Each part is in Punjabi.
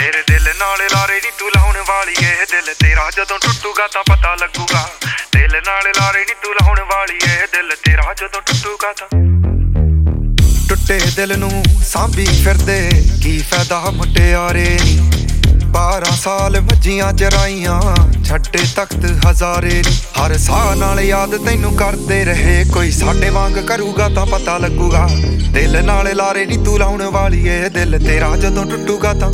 ਮੇਰੇ ਦਿਲ ਨਾਲ ਲਾਰੇ ਨੀ ਤੂੰ ਲਾਉਣ ਵਾਲੀ ਏ ਦਿਲ ਤੇਰਾ ਜਦੋਂ ਟੁੱਟੂਗਾ ਤਾਂ ਪਤਾ ਲੱਗੂਗਾ। ਦਿਲ ਨਾਲ ਲਾਰੇ ਨੀ ਤੂੰ ਲਾਉਣ ਵਾਲੀ ਏ ਦਿਲ ਤੇਰਾ ਜਦੋਂ ਟੁੱਟੂਗਾ ਤਾਂ। ਟੁੱਟੇ ਦਿਲ ਨੂੰ ਸਾਂਭੀ ਫਿਰਦੇ, ਕੀ ਫਾਇਦਾ ਮੁਟਿਆਰੇ ਨੀ? 12 ਸਾਲ ਵੱਜੀਆਂ ਚਰਾਈਆਂ, ਛੱਡੇ ਤਖਤ ਹਜ਼ਾਰੇ ਨੀ। ਹਰ ਸਾਹ ਨਾਲ ਯਾਦ ਤੈਨੂੰ ਕਰਦੇ ਰਹੇ, ਕੋਈ ਸਾਡੇ ਵਾਂਗ ਕਰੂਗਾ ਤਾਂ ਪਤਾ ਲੱਗੂਗਾ। ਦਿਲ ਨਾਲ ਲਾਰੇ ਨੀ ਤੂੰ ਲਾਉਣ ਵਾਲੀ ਏ ਦਿਲ ਤੇਰਾ ਜਦੋਂ ਟੁੱਟੂਗਾ ਤਾਂ।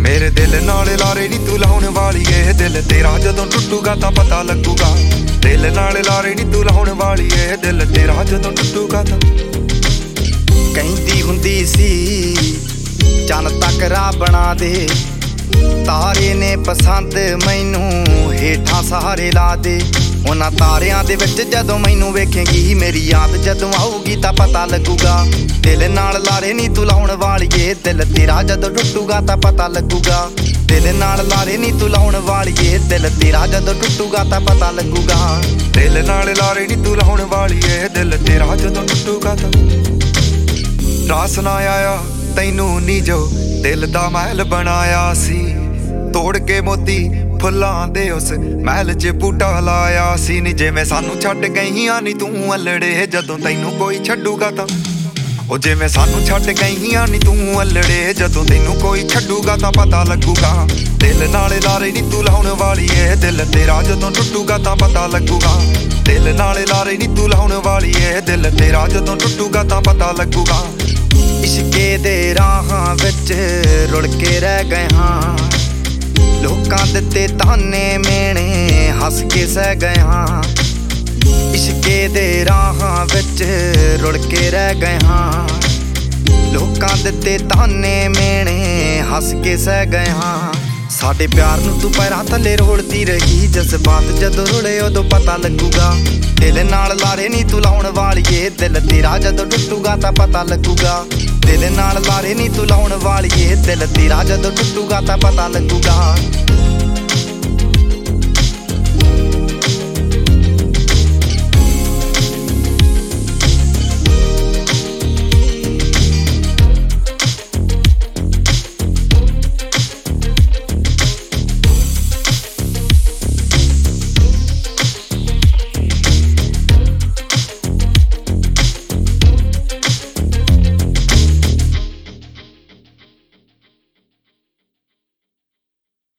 ਮੇਰੇ ਦਿਲ ਨਾਲ ਲਾਰੇ ਨੀ ਤੂੰ ਲਾਉਣ ਵਾਲੀ ਏ ਦਿਲ ਤੇਰਾ ਜਦੋਂ ਟੁੱਟੂਗਾ ਤਾਂ ਪਤਾ ਲੱਗੂਗਾ। ਦਿਲ ਨਾਲ ਲਾਰੇ ਨੀ ਤੂੰ ਲਾਉਣ ਵਾਲੀ ਏ ਦਿਲ ਤੇਰਾ ਜਦੋਂ ਟੁੱਟੂਗਾ ਤਾਂ। ਕਹਿੰਦੀ ਹੁੰਦੀ ਸੀ, ਚੰਨ ਤੱਕ ਰਾਹ ਬਣਾ ਦੇ। ਤਾਰੇ ਨੇ ਪਸੰਦ ਮੈਨੂੰ, ਹੇਠਾਂ ਸਹਾਰੇ ਲਾ ਦੇ। ਉਹਨਾਂ ਤਾਰਿਆਂ ਦੇ ਵਿੱਚ ਜਦੋਂ ਮੈਨੂੰ ਵੇਖੇਂਗੀ, ਮੇਰੀ ਯਾਦ ਜਦੋਂ ਆਊਗੀ ਤਾਂ ਪਤਾ ਲੱਗੂਗਾ। ਦਿਲ ਨਾਲ ਲਾਰੇ ਨਹੀਂ ਤੂੰ ਲਾਉਣ ਵਾਲੀਏ, ਦਿਲ ਤੇਰਾ ਜਦੋਂ ਟੁੱਟੂਗਾ ਤਾਂ ਪਤਾ ਲੱਗੂਗਾ। ਦਿਲ ਨਾਲ ਲਾਰੇ ਨਹੀਂ ਤੂੰ ਲਾਉਣ ਵਾਲੀਏ, ਦਿਲ ਤੇਰਾ ਜਦੋਂ ਟੁੱਟੂਗਾ ਤਾਂ ਪਤਾ ਲੱਗੂਗਾ। ਦਿਲ ਨਾਲ ਲਾਰੇ ਨੀ ਤੂੰ ਲਾਉਣ ਵਾਲੀ ਦਿਲ ਤੇਰਾ ਜਦੋਂ ਟੁੱਟੂਗਾ ਤਾਂ। ਰਾਸ ਨਾ ਆਇਆ, ਤੈਨੂੰ ਨੀ ਜੋ ਦਿਲ ਦਾ ਮਹਿਲ ਬਣਾਇਆ ਸੀ। ਤੋੜ ਕੇ ਮੋਤੀ ਫੁੱਲਾਂ ਦੇ ਉਸ ਮਹਿਲ 'ਚ ਬੂਟਾ ਲਾਇਆ ਸੀ ਨੀ ਜਿਵੇਂ ਸਾਨੂੰ ਛੱਡ ਗਈਆਂ ਨੀ ਤੂੰ ਅਲੜੇ ਜਦੋਂ ਤੈਨੂੰ ਕੋਈ ਛੱਡੂਗਾ ਤਾਂ। ਉਹ ਜਿਵੇਂ ਸਾਨੂੰ ਛੱਡ ਗਈਆਂ ਨੀ ਤੂੰ ਅਲੜੇ ਜਦੋਂ ਤੈਨੂੰ ਕੋਈ ਛੱਡੂਗਾ ਤਾਂ ਪਤਾ ਲੱਗੂਗਾ। ਦਿਲ ਨਾਲ ਲਾਰੇ ਨੀ ਤੂੰ ਲਾਉਣ ਵਾਲੀ ਏ, ਦਿਲ ਤੇਰਾ ਜਦੋਂ ਟੁੱਟੂਗਾ ਤਾਂ ਪਤਾ ਲੱਗੂਗਾ। ਦਿਲ ਨਾਲ ਲਾਰੇ ਨੀ ਤੂੰ ਲਾਉਣ ਵਾਲੀ ਏ, ਦਿਲ ਤੇਰਾ ਜਦੋਂ ਟੁੱਟੂਗਾ ਤਾਂ ਪਤਾ ਲੱਗੂਗਾ। ਇਸ਼ਕੇ ਦੇ ਰਾਹਾਂ ਵਿੱਚ ਰੁੜ ਕੇ ਰਹਿ ਗਏ ਹਾਂ। ਲੋਕਾਂ ਦਿੱਤੇ ਤਾਨੇ ਮੇਣੇ ਹੱਸ ਕੇ ਸਹਿ ਗਏ ਹਾਂ। ਇਸ਼ਕੇ ਦੇ ਰਾਹਾਂ ਵਿੱਚ ਰੁੜ ਕੇ ਰਹਿ ਗਏ ਹਾਂ। ਲੋਕਾਂ ਦਿੱਤੇ ਤਾਨੇ ਮੇਣੇ ਹੱਸ ਕੇ ਸਹਿ ਗਏ ਹਾਂ। ਸਾਡੇ ਪਿਆਰ ਨੂੰ ਤੂੰ ਪੈਰਾਂ ਥੱਲੇ ਰੋੜਦੀ ਰਹੀ। ਜਜ਼ਬਾਤ ਜਦੋਂ ਰੁੜੇ ਉਦੋਂ ਪਤਾ ਲੱਗੂਗਾ। ਦਿਲ ਨਾਲ ਲਾਰੇ ਨਹੀਂ ਤੂੰ ਲਾਉਣ ਵਾਲੀਏ। ਦਿਲ ਤੇਰਾ ਜਦੋਂ ਟੁੱਟੂਗਾ ਤਾਂ ਪਤਾ ਲੱਗੂਗਾ। ਦਿਲ ਨਾਲ ਲਾਰੇ ਨਹੀਂ ਤੂੰ ਲਾਉਣ ਵਾਲੀਏ। ਦਿਲ ਤੇਰਾ ਜਦੋਂ ਟੁੱਟੂਗਾ ਤਾਂ ਪਤਾ ਲੱਗੂਗਾ।